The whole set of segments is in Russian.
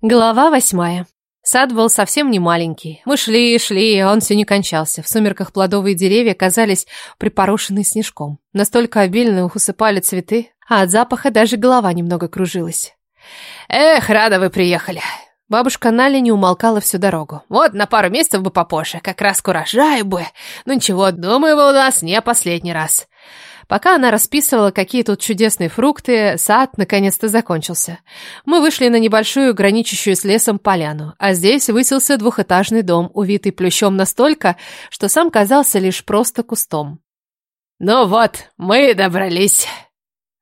Глава восьмая. Сад был совсем не маленький. Мы шли и шли, а он все не кончался. В сумерках плодовые деревья казались припорошены снежком. Настолько обильно их усыпали цветы, а от запаха даже голова немного кружилась. «Эх, рада вы приехали!» Бабушка Наля не умолкала всю дорогу. «Вот на пару месяцев бы попозже, как раз к урожаю бы. Ну ничего, думаю, вы у нас не последний раз». Пока она расписывала, какие тут чудесные фрукты, сад наконец-то закончился. Мы вышли на небольшую, граничащую с лесом поляну, а здесь высился двухэтажный дом, увитый плющом настолько, что сам казался лишь просто кустом. «Ну вот, мы добрались!»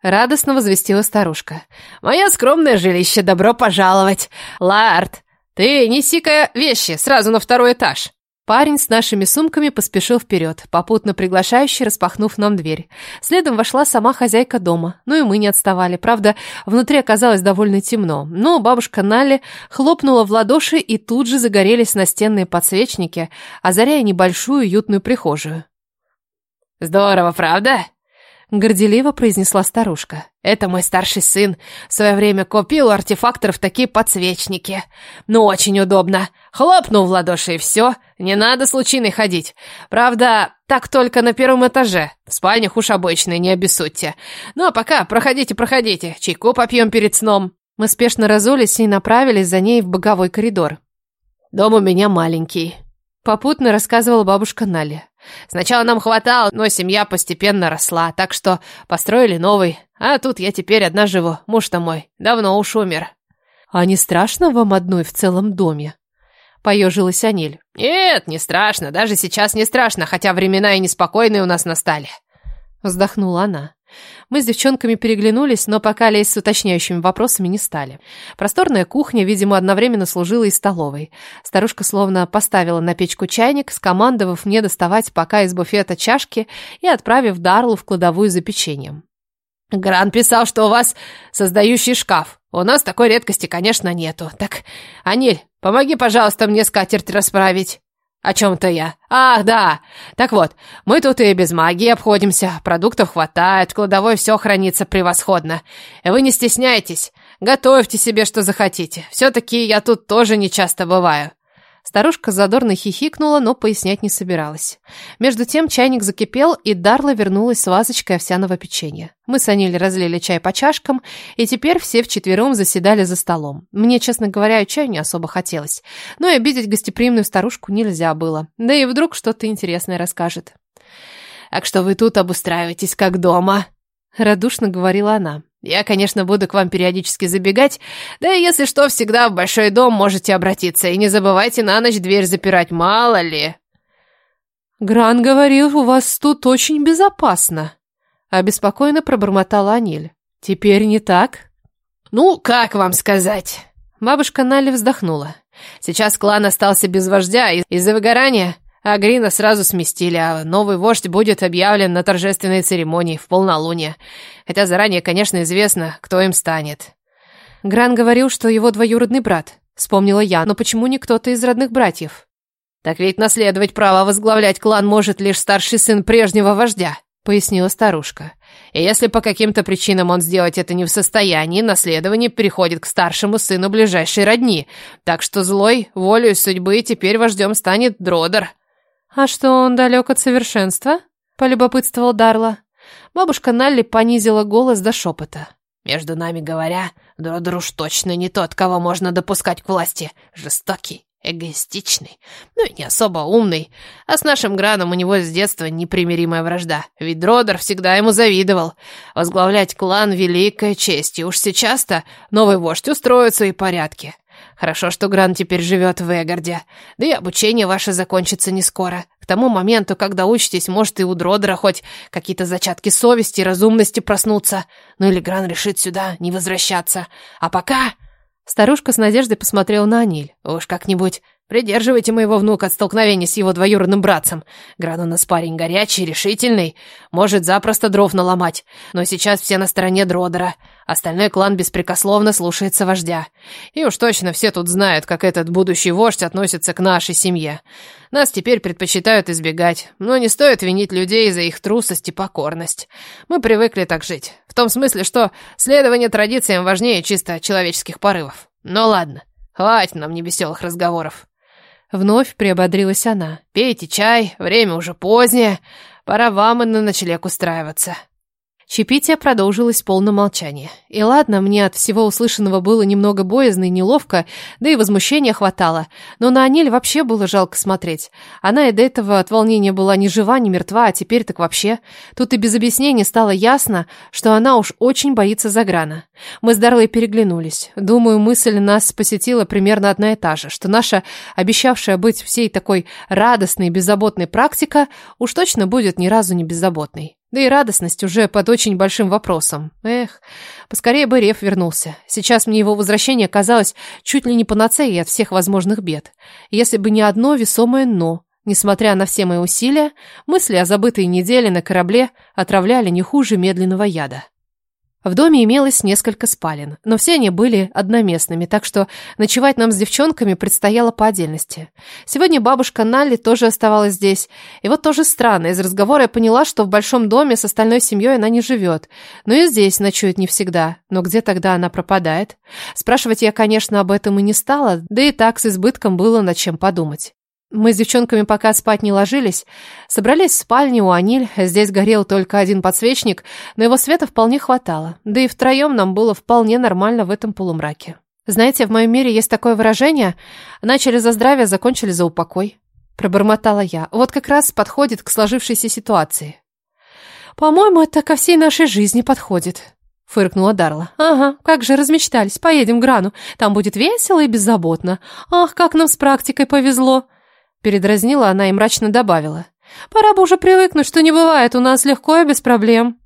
Радостно возвестила старушка. «Мое скромное жилище, добро пожаловать! Лард, ты неси-ка вещи сразу на второй этаж!» Парень с нашими сумками поспешил вперед, попутно приглашающий, распахнув нам дверь. Следом вошла сама хозяйка дома, ну и мы не отставали. Правда, внутри оказалось довольно темно, но бабушка Нали хлопнула в ладоши, и тут же загорелись настенные подсвечники, озаряя небольшую уютную прихожую. «Здорово, правда?» Горделиво произнесла старушка. «Это мой старший сын. В свое время купил у артефакторов такие подсвечники. Ну, очень удобно. Хлопнул в ладоши и все. Не надо с лучиной ходить. Правда, так только на первом этаже. В спальнях уж обычные, не обессудьте. Ну, а пока проходите, проходите. Чайку попьем перед сном». Мы спешно разулись и направились за ней в боговой коридор. «Дом у меня маленький», — попутно рассказывала бабушка Нали. Сначала нам хватало, но семья постепенно росла, так что построили новый. А тут я теперь одна живу, муж-то мой давно уж умер. А не страшно вам одной в целом доме? Поежилась Аниль. Нет, не страшно, даже сейчас не страшно, хотя времена и неспокойные у нас настали. Вздохнула она. Мы с девчонками переглянулись, но пока лезть с уточняющими вопросами не стали. Просторная кухня, видимо, одновременно служила и столовой. Старушка словно поставила на печку чайник, скомандовав мне доставать пока из буфета чашки и отправив Дарлу в кладовую за печеньем. «Гран писал, что у вас создающий шкаф. У нас такой редкости, конечно, нету. Так, Аниль, помоги, пожалуйста, мне скатерть расправить». О чем-то я. Ах, да. Так вот, мы тут и без магии обходимся. Продуктов хватает, в кладовой все хранится превосходно. Вы не стесняйтесь. Готовьте себе, что захотите. Все-таки я тут тоже не часто бываю. Старушка задорно хихикнула, но пояснять не собиралась. Между тем чайник закипел, и Дарла вернулась с вазочкой овсяного печенья. Мы с Аниль разлили чай по чашкам, и теперь все вчетвером заседали за столом. Мне, честно говоря, чаю не особо хотелось. Но и обидеть гостеприимную старушку нельзя было. Да и вдруг что-то интересное расскажет. «Так что вы тут обустраиваетесь как дома?» Радушно говорила она. Я, конечно, буду к вам периодически забегать, да и если что, всегда в большой дом можете обратиться. И не забывайте на ночь дверь запирать, мало ли. Гран говорил, у вас тут очень безопасно. Обеспокоенно пробормотала Аниль. Теперь не так? Ну, как вам сказать? Бабушка Нали вздохнула. Сейчас клан остался без вождя из-за выгорания. А Грина сразу сместили, а новый вождь будет объявлен на торжественной церемонии в полнолуние. Хотя заранее, конечно, известно, кто им станет. Гран говорил, что его двоюродный брат. Вспомнила я, но почему не кто-то из родных братьев? Так ведь наследовать право возглавлять клан может лишь старший сын прежнего вождя, пояснила старушка. И если по каким-то причинам он сделать это не в состоянии, наследование переходит к старшему сыну ближайшей родни. Так что злой, волею судьбы, теперь вождем станет Дродер. «А что, он далек от совершенства?» — полюбопытствовал Дарла. Бабушка Налли понизила голос до шепота. «Между нами говоря, Дродер уж точно не тот, кого можно допускать к власти. Жестокий, эгоистичный, ну и не особо умный. А с нашим Граном у него с детства непримиримая вражда. Ведь Дродер всегда ему завидовал. Возглавлять клан — великая честь, и уж сейчас-то новый вождь устроит свои порядки. Хорошо, что Гран теперь живет в Эгарде. Да и обучение ваше закончится не скоро. К тому моменту, когда учитесь, может и у Дродера хоть какие-то зачатки совести и разумности проснуться. Ну или Гран решит сюда не возвращаться. А пока...» Старушка с надеждой посмотрела на Аниль. «Уж как-нибудь Придерживайте моего внука от столкновения с его двоюродным братцем. Гран у нас парень горячий, решительный, может запросто дров наломать. Но сейчас все на стороне Дродера. Остальной клан беспрекословно слушается вождя. И уж точно все тут знают, как этот будущий вождь относится к нашей семье. Нас теперь предпочитают избегать, но не стоит винить людей за их трусость и покорность. Мы привыкли так жить. В том смысле, что следование традициям важнее чисто человеческих порывов. Но ладно. Хватит нам невеселых разговоров. Вновь приободрилась она. Пейте чай, время уже позднее. Пора вам и на ночлег устраиваться. Чаепитие продолжилось в полном. И ладно, мне от всего услышанного было немного боязно и неловко, да и возмущения хватало. Но на Анель вообще было жалко смотреть. Она и до этого от волнения была ни жива, ни мертва, а теперь так вообще. Тут и без объяснений стало ясно, что она уж очень боится Заграна. Мы с Дарлой переглянулись. Думаю, мысль нас посетила примерно одна и та же, что наша, обещавшая быть всей такой радостной и беззаботной практика, уж точно будет ни разу не беззаботной. Да и радостность уже под очень большим вопросом. Эх, поскорее бы Рев вернулся. Сейчас мне его возвращение казалось чуть ли не панацеей от всех возможных бед. Если бы не одно весомое «но». Несмотря на все мои усилия, мысли о забытой неделе на корабле отравляли не хуже медленного яда. В доме имелось несколько спален, но все они были одноместными, так что ночевать нам с девчонками предстояло по отдельности. Сегодня бабушка Налли тоже оставалась здесь. И вот тоже странно, из разговора я поняла, что в большом доме с остальной семьей она не живет. Но и здесь ночует не всегда. Но где тогда она пропадает? Спрашивать я, конечно, об этом и не стала, да и так с избытком было над чем подумать. Мы с девчонками пока спать не ложились. Собрались в спальне у Аниль. Здесь горел только один подсвечник, но его света вполне хватало. Да и втроем нам было вполне нормально в этом полумраке. Знаете, в моем мире есть такое выражение «начали за здравие, закончили за упокой». Пробормотала я. Вот как раз подходит к сложившейся ситуации. «По-моему, это ко всей нашей жизни подходит», — фыркнула Дарла. «Ага, как же размечтались. Поедем к Грану. Там будет весело и беззаботно. Ах, как нам с практикой повезло!» Передразнила она и мрачно добавила. «Пора бы уже привыкнуть, что не бывает у нас легко и без проблем».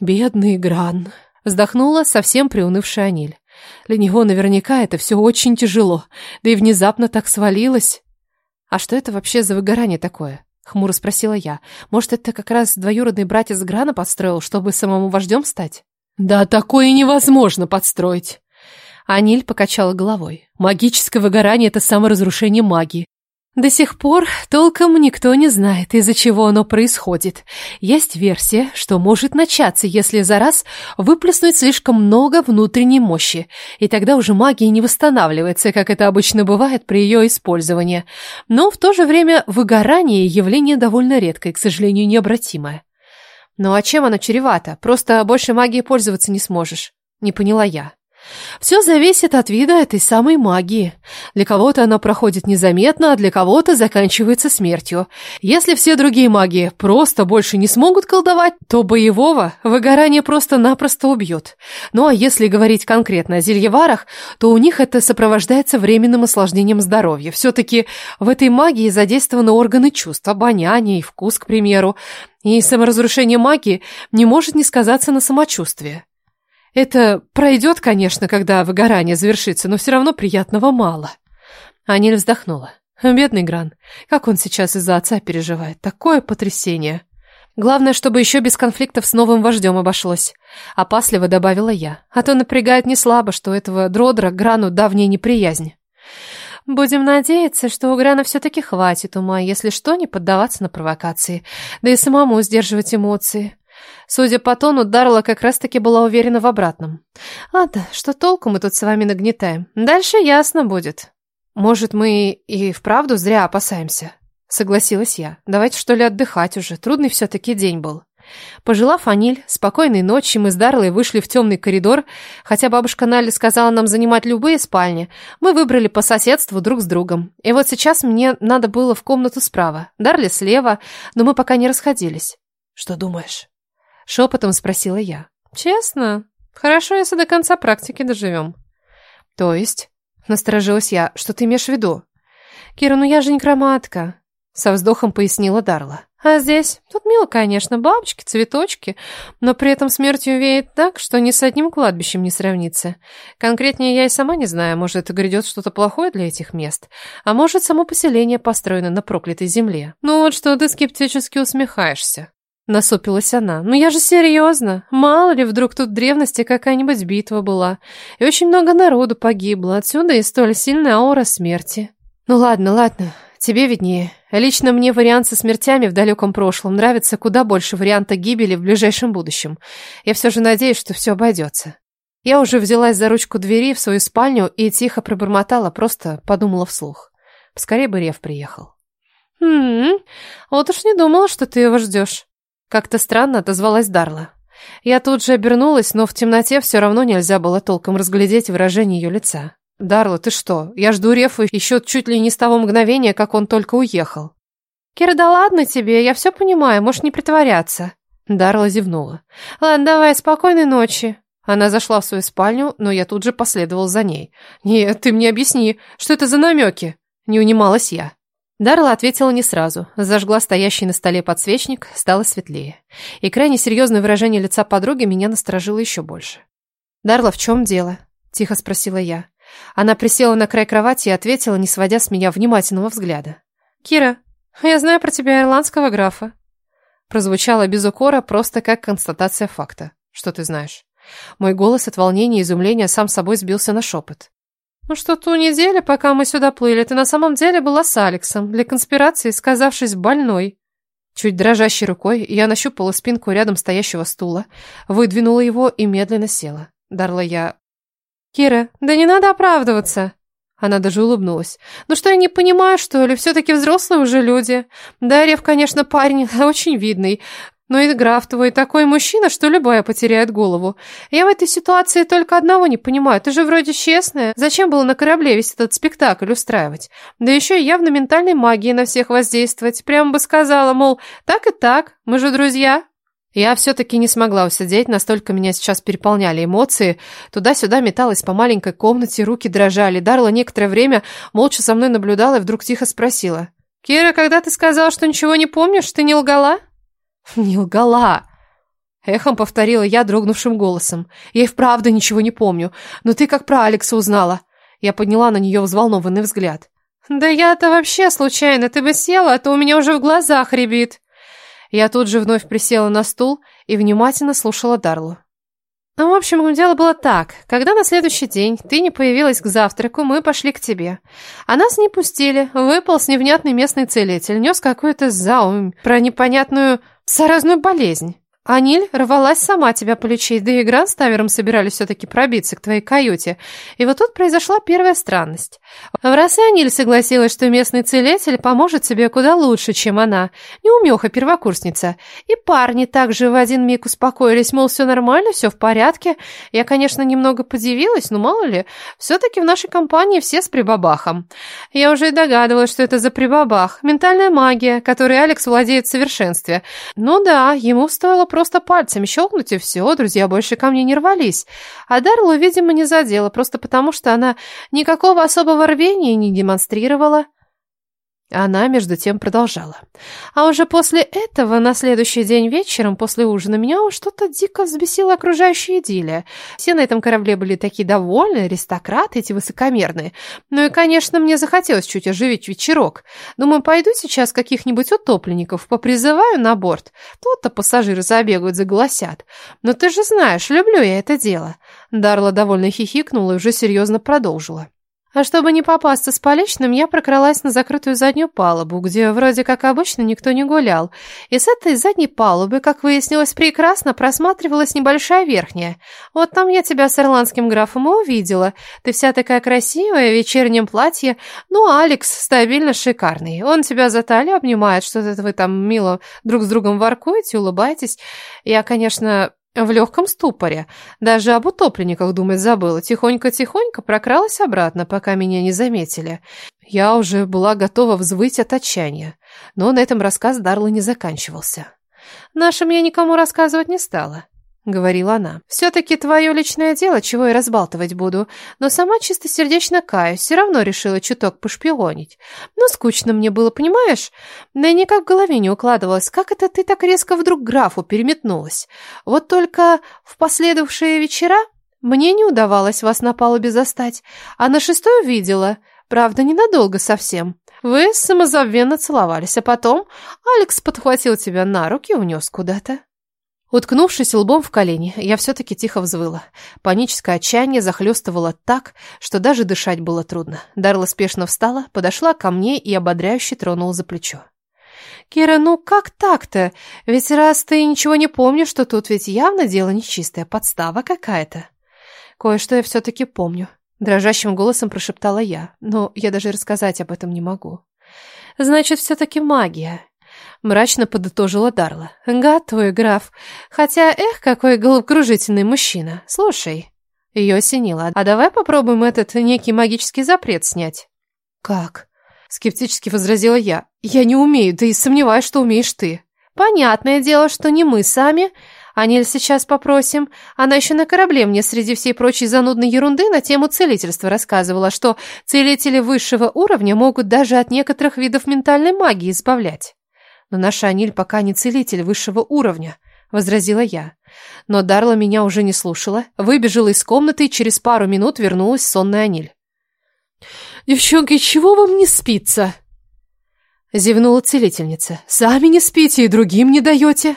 «Бедный Гран», — вздохнула совсем приунывшая Аниль. «Для него наверняка это все очень тяжело, да и внезапно так свалилось». «А что это вообще за выгорание такое?» — хмуро спросила я. «Может, это как раз двоюродный братец Грана подстроил, чтобы самому вождем стать?» «Да такое невозможно подстроить!» Аниль покачала головой. «Магическое выгорание — это саморазрушение магии. До сих пор толком никто не знает, из-за чего оно происходит. Есть версия, что может начаться, если за раз выплеснуть слишком много внутренней мощи, и тогда уже магия не восстанавливается, как это обычно бывает при ее использовании. Но в то же время выгорание – явление довольно редкое, к сожалению, необратимое. Ну а чем оно чревато? Просто больше магией пользоваться не сможешь. Не поняла я. Все зависит от вида этой самой магии. Для кого-то она проходит незаметно, а для кого-то заканчивается смертью. Если все другие маги просто больше не смогут колдовать, то боевого выгорание просто-напросто убьет. Ну а если говорить конкретно о зельеварах, то у них это сопровождается временным осложнением здоровья. Все-таки в этой магии задействованы органы чувств, обоняние и вкус, к примеру. И саморазрушение магии не может не сказаться на самочувствии. Это пройдет, конечно, когда выгорание завершится, но все равно приятного мало. Аниль вздохнула. Бедный Гран. Как он сейчас из-за отца переживает. Такое потрясение. Главное, чтобы еще без конфликтов с новым вождем обошлось. Опасливо добавила я. А то напрягает не слабо, что у этого Дродра Грану давняя неприязнь. Будем надеяться, что у Грана все-таки хватит ума, если что, не поддаваться на провокации, да и самому сдерживать эмоции. Судя по тону, Дарла как раз-таки была уверена в обратном. Ладно, что толку мы тут с вами нагнетаем? Дальше ясно будет. Может, мы и вправду зря опасаемся? Согласилась я. Давайте, что ли, отдыхать уже. Трудный все-таки день был. Пожелав Аниль спокойной ночи, мы с Дарлой вышли в темный коридор. Хотя бабушка Нали сказала нам занимать любые спальни, мы выбрали по соседству друг с другом. И вот сейчас мне надо было в комнату справа, Дарли слева, но мы пока не расходились. Что думаешь? Шепотом спросила я. Честно? Хорошо, если до конца практики доживем. То есть? Насторожилась я. Что ты имеешь в виду? Кира, ну я же некроматка. Со вздохом пояснила Дарла. А здесь? Тут мило, конечно, бабочки, цветочки, но при этом смертью веет так, что ни с одним кладбищем не сравнится. Конкретнее я и сама не знаю, может, грядет что-то плохое для этих мест, а может, само поселение построено на проклятой земле. Ну вот что ты скептически усмехаешься. Насупилась она. «Ну я же серьезно. Мало ли, вдруг тут в древности какая-нибудь битва была. И очень много народу погибло. Отсюда и столь сильная аура смерти». «Ну ладно, ладно. Тебе виднее. Лично мне вариант со смертями в далеком прошлом нравится куда больше варианта гибели в ближайшем будущем. Я все же надеюсь, что все обойдется». Я уже взялась за ручку двери в свою спальню и тихо пробормотала, просто подумала вслух. Скорее бы Рев приехал. «Хм, вот уж не думала, что ты его ждешь». Как-то странно отозвалась Дарла. Я тут же обернулась, но в темноте все равно нельзя было толком разглядеть выражение ее лица. «Дарла, ты что? Я жду Рефа еще чуть ли не с того мгновения, как он только уехал». «Кира, да ладно тебе, я все понимаю, можешь не притворяться». Дарла зевнула. «Ладно, давай, спокойной ночи». Она зашла в свою спальню, но я тут же последовал за ней. «Нет, ты мне объясни, что это за намеки?» Не унималась я. Дарла ответила не сразу. Зажгла стоящий на столе подсвечник, стало светлее. И крайне серьезное выражение лица подруги меня насторожило еще больше. «Дарла, в чем дело?» – тихо спросила я. Она присела на край кровати и ответила, не сводя с меня внимательного взгляда. «Кира, я знаю про тебя ирландского графа». Прозвучало без укора, просто как констатация факта. «Что ты знаешь?» Мой голос от волнения и изумления сам собой сбился на шепот. Ну что ту неделю, пока мы сюда плыли, ты на самом деле была с Алексом, для конспирации сказавшись больной. Чуть дрожащей рукой я нащупала спинку рядом стоящего стула, выдвинула его и медленно села. Дарла я... «Кира, да не надо оправдываться!» Она даже улыбнулась. «Ну что, я не понимаю, что ли? Все-таки взрослые уже люди. Да, Рев, конечно, парень очень видный. Но и граф твой такой мужчина, что любая потеряет голову. Я в этой ситуации только одного не понимаю. Ты же вроде честная. Зачем было на корабле весь этот спектакль устраивать? Да еще и явно ментальной магией на всех воздействовать. Прямо бы сказала, мол, так и так, мы же друзья. Я все-таки не смогла усидеть, настолько меня сейчас переполняли эмоции. Туда-сюда металась по маленькой комнате, руки дрожали. Дарла некоторое время молча со мной наблюдала и вдруг тихо спросила. «Кира, когда ты сказала, что ничего не помнишь, ты не лгала?» «Не лгала!» Эхом повторила я дрогнувшим голосом. «Я и вправду ничего не помню. Но ты как про Алекса узнала?» Я подняла на нее взволнованный взгляд. «Да я-то вообще случайно. Ты бы села, а то у меня уже в глазах рябит». Я тут же вновь присела на стул и внимательно слушала Дарлу. Ну, в общем, дело было так. Когда на следующий день ты не появилась к завтраку, мы пошли к тебе. А нас не пустили. Выпал с невнятный местный целитель. Нес какую-то заум про непонятную Заразную болезнь. Аниль рвалась сама тебя полечить, да и Гран с Тавером собирались все-таки пробиться к твоей каюте. И вот тут произошла первая странность. В и Аниль согласилась, что местный целитель поможет тебе куда лучше, чем она. Неумеха-первокурсница. И парни также в один миг успокоились, мол, все нормально, все в порядке. Я, конечно, немного подивилась, но мало ли, все-таки в нашей компании все с прибабахом. Я уже и догадывалась, что это за прибабах. Ментальная магия, которой Алекс владеет в совершенстве. Ну да, ему стоило просто пальцем щелкнуть, и все, друзья больше ко мне не рвались. А Дарлу, видимо, не задела, просто потому что она никакого особого рвения не демонстрировала. Она, между тем, продолжала. А уже после этого, на следующий день вечером, после ужина, меня что-то дико взбесила окружающая идиллия. Все на этом корабле были такие довольные, аристократы эти высокомерные. Ну и, конечно, мне захотелось чуть оживить вечерок. Думаю, пойду сейчас каких-нибудь утопленников попризываю на борт. Тут-то пассажиры забегают, заголосят. Но ты же знаешь, люблю я это дело. Дарла довольно хихикнула и уже серьезно продолжила. А чтобы не попасться с поличным, я прокралась на закрытую заднюю палубу, где вроде как обычно никто не гулял. И с этой задней палубы, как выяснилось, прекрасно просматривалась небольшая верхняя. Вот там я тебя с ирландским графом и увидела. Ты вся такая красивая, в вечернем платье. Ну, Алекс стабильно шикарный. Он тебя за талию обнимает, что-то вы там мило друг с другом воркуете, улыбаетесь. Я, конечно, в легком ступоре. Даже об утопленниках думать забыла. Тихонько-тихонько прокралась обратно, пока меня не заметили. Я уже была готова взвыть от отчаяния. Но на этом рассказ Дарлы не заканчивался. Нашим я никому рассказывать не стала. — говорила она. «Все-таки твое личное дело, чего и разбалтывать буду. Но сама чистосердечно каюсь, все равно решила чуток пошпионить. Но скучно мне было, понимаешь? Да и никак в голове не укладывалось, как это ты так резко вдруг графу переметнулась. Вот только в последовавшие вечера мне не удавалось вас на палубе застать, а на шестой видела, правда, ненадолго совсем». Вы самозабвенно целовались, а потом Алекс подхватил тебя на руки и унес куда-то. Уткнувшись лбом в колени, я все-таки тихо взвыла. Паническое отчаяние захлестывало так, что даже дышать было трудно. Дарла спешно встала, подошла ко мне и ободряюще тронула за плечо. «Кира, ну как так-то? Ведь раз ты ничего не помнишь, что тут ведь явно дело нечистое, подстава какая-то». Кое-что я все-таки помню. Дрожащим голосом прошептала я, но я даже рассказать об этом не могу. Значит, все-таки магия. Мрачно подытожила Дарла. Твой, граф. Хотя, эх, какой головокружительный мужчина. Слушай. Ее осенило. А давай попробуем этот некий магический запрет снять. Как? Скептически возразила я. Я не умею, да и сомневаюсь, что умеешь ты. Понятное дело, что не мы сами. Анель сейчас попросим. Она еще на корабле мне среди всей прочей занудной ерунды на тему целительства рассказывала, что целители высшего уровня могут даже от некоторых видов ментальной магии избавлять. Но наша Аниль пока не целитель высшего уровня, возразила я. Но Дарла меня уже не слушала, выбежала из комнаты и через пару минут вернулась сонная Аниль. «Девчонки, чего вам не спится?» Зевнула целительница. «Сами не спите и другим не даете».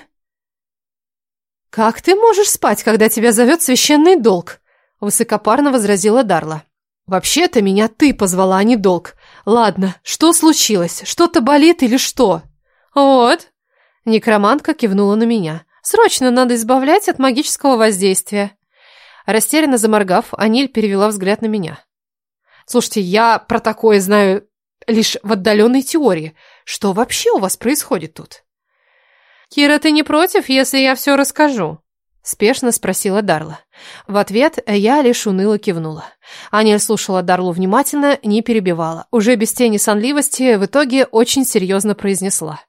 «Как ты можешь спать, когда тебя зовет священный долг?» Высокопарно возразила Дарла. «Вообще-то меня ты позвала, а не долг. Ладно, что случилось? Что-то болит или что?» «Вот». Некромантка кивнула на меня. «Срочно надо избавлять от магического воздействия». Растерянно заморгав, Аниль перевела взгляд на меня. «Слушайте, я про такое знаю лишь в отдаленной теории. Что вообще у вас происходит тут?» «Кира, ты не против, если я все расскажу?» Спешно спросила Дарла. В ответ я лишь уныло кивнула. Аня слушала Дарлу внимательно, не перебивала. Уже без тени сонливости в итоге очень серьезно произнесла.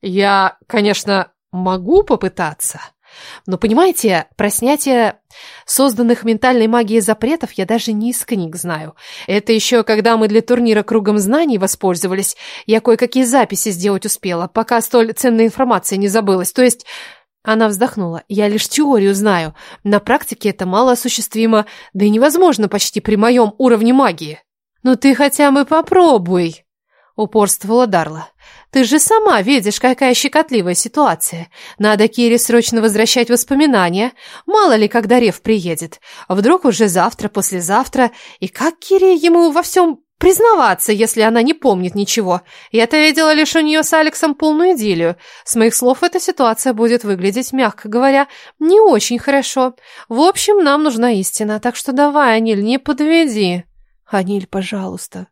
«Я, конечно, могу попытаться, но, понимаете, про снятие созданных ментальной магией запретов я даже не из книг знаю. Это еще когда мы для турнира кругом знаний воспользовались, я кое-какие записи сделать успела, пока столь ценная информация не забылась. То есть... Она вздохнула. Я лишь теорию знаю. На практике это мало осуществимо, да и невозможно почти при моем уровне магии. «Ну ты хотя бы попробуй», — упорствовала Дарла. Ты же сама видишь, какая щекотливая ситуация. Надо Кире срочно возвращать воспоминания. Мало ли, когда Рев приедет. Вдруг уже завтра, послезавтра. И как Кире ему во всем признаваться, если она не помнит ничего? Я-то видела лишь у нее с Алексом полную идиллию. С моих слов, эта ситуация будет выглядеть, мягко говоря, не очень хорошо. В общем, нам нужна истина, так что давай, Аниль, не подведи. Аниль, пожалуйста.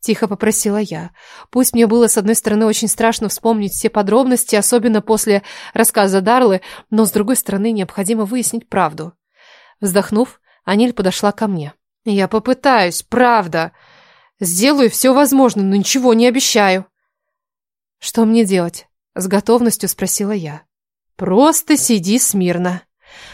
Тихо попросила я. Пусть мне было, с одной стороны, очень страшно вспомнить все подробности, особенно после рассказа Дарлы, но, с другой стороны, необходимо выяснить правду. Вздохнув, Аниль подошла ко мне. «Я попытаюсь, правда. Сделаю все возможное, но ничего не обещаю». «Что мне делать?» — с готовностью спросила я. «Просто сиди смирно»,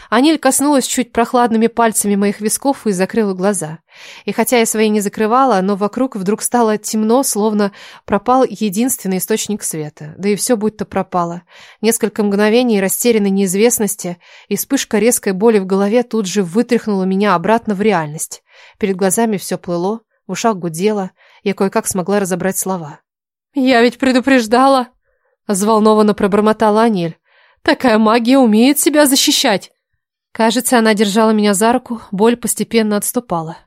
Аниль коснулась чуть прохладными пальцами моих висков и закрыла глаза. И хотя я свои не закрывала, но вокруг вдруг стало темно, словно пропал единственный источник света. Да и все будто пропало. Несколько мгновений растерянной неизвестности и вспышка резкой боли в голове тут же вытряхнула меня обратно в реальность. Перед глазами все плыло, в ушах гудело, я кое-как смогла разобрать слова. «Я ведь предупреждала!» — взволнованно пробормотала Аниль. Такая магия умеет себя защищать. Кажется, она держала меня за руку, боль постепенно отступала.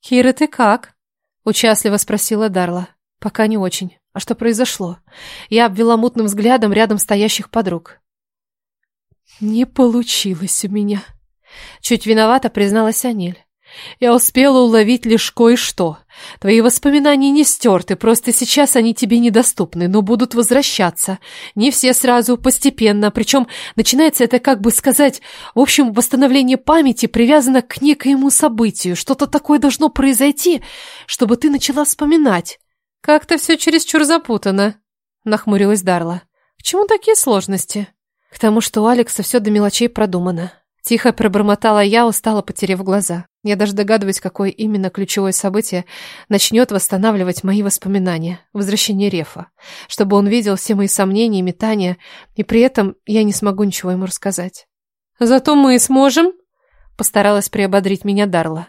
«Кира, ты как?» — участливо спросила Дарла. «Пока не очень. А что произошло?» Я обвела мутным взглядом рядом стоящих подруг. «Не получилось у меня», — чуть виновата призналась Анель. Я успела уловить лишь кое-что. Твои воспоминания не стерты, просто сейчас они тебе недоступны, но будут возвращаться. Не все сразу, постепенно, причем начинается это, как бы сказать, в общем, восстановление памяти привязано к некоему событию. Что-то такое должно произойти, чтобы ты начала вспоминать. Как-то все чересчур запутано, нахмурилась Дарла. К чему такие сложности? К тому, что у Алекса все до мелочей продумано. Тихо пробормотала я, устало потеряв глаза. Я даже догадываюсь, какое именно ключевое событие начнет восстанавливать мои воспоминания. Возвращение Рефа. Чтобы он видел все мои сомнения и метания, и при этом я не смогу ничего ему рассказать. «Зато мы сможем!» Постаралась приободрить меня Дарла.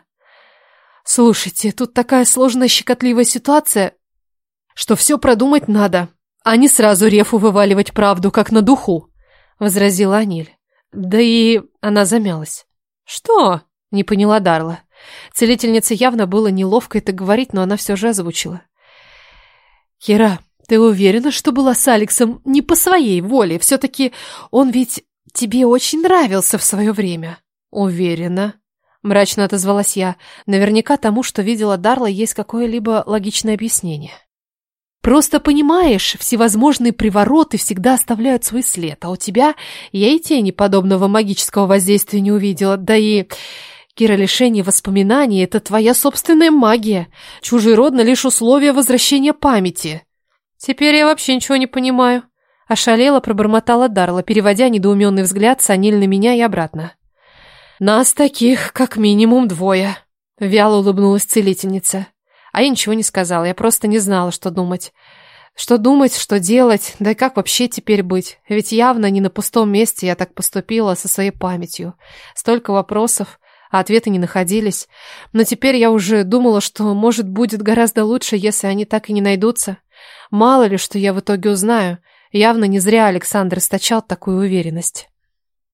«Слушайте, тут такая сложная щекотливая ситуация, что все продумать надо, а не сразу Рефу вываливать правду, как на духу», — возразила Аниль. Да и она замялась. «Что?» — не поняла Дарла. Целительнице явно было неловко это говорить, но она все же озвучила. «Кира, ты уверена, что была с Алексом не по своей воле? Все-таки он ведь тебе очень нравился в свое время». «Уверена», — Мрачно отозвалась я. Наверняка тому, что видела Дарла, есть какое-либо логичное объяснение. Просто понимаешь, всевозможные привороты всегда оставляют свой след, а у тебя я и тени подобного магического воздействия не увидела, да и... Кира, лишение воспоминаний — это твоя собственная магия. Чужеродно лишь условие возвращения памяти. Теперь я вообще ничего не понимаю. Ошалела, пробормотала Дарла, переводя недоуменный взгляд с Аниль на меня и обратно. Нас таких как минимум двое. Вяло улыбнулась целительница. А я ничего не сказала, я просто не знала, что думать. Что думать, что делать, да и как вообще теперь быть? Ведь явно не на пустом месте я так поступила со своей памятью. Столько вопросов, а ответы не находились. Но теперь я уже думала, что, может, будет гораздо лучше, если они так и не найдутся. Мало ли, что я в итоге узнаю. Явно не зря Александр источал такую уверенность.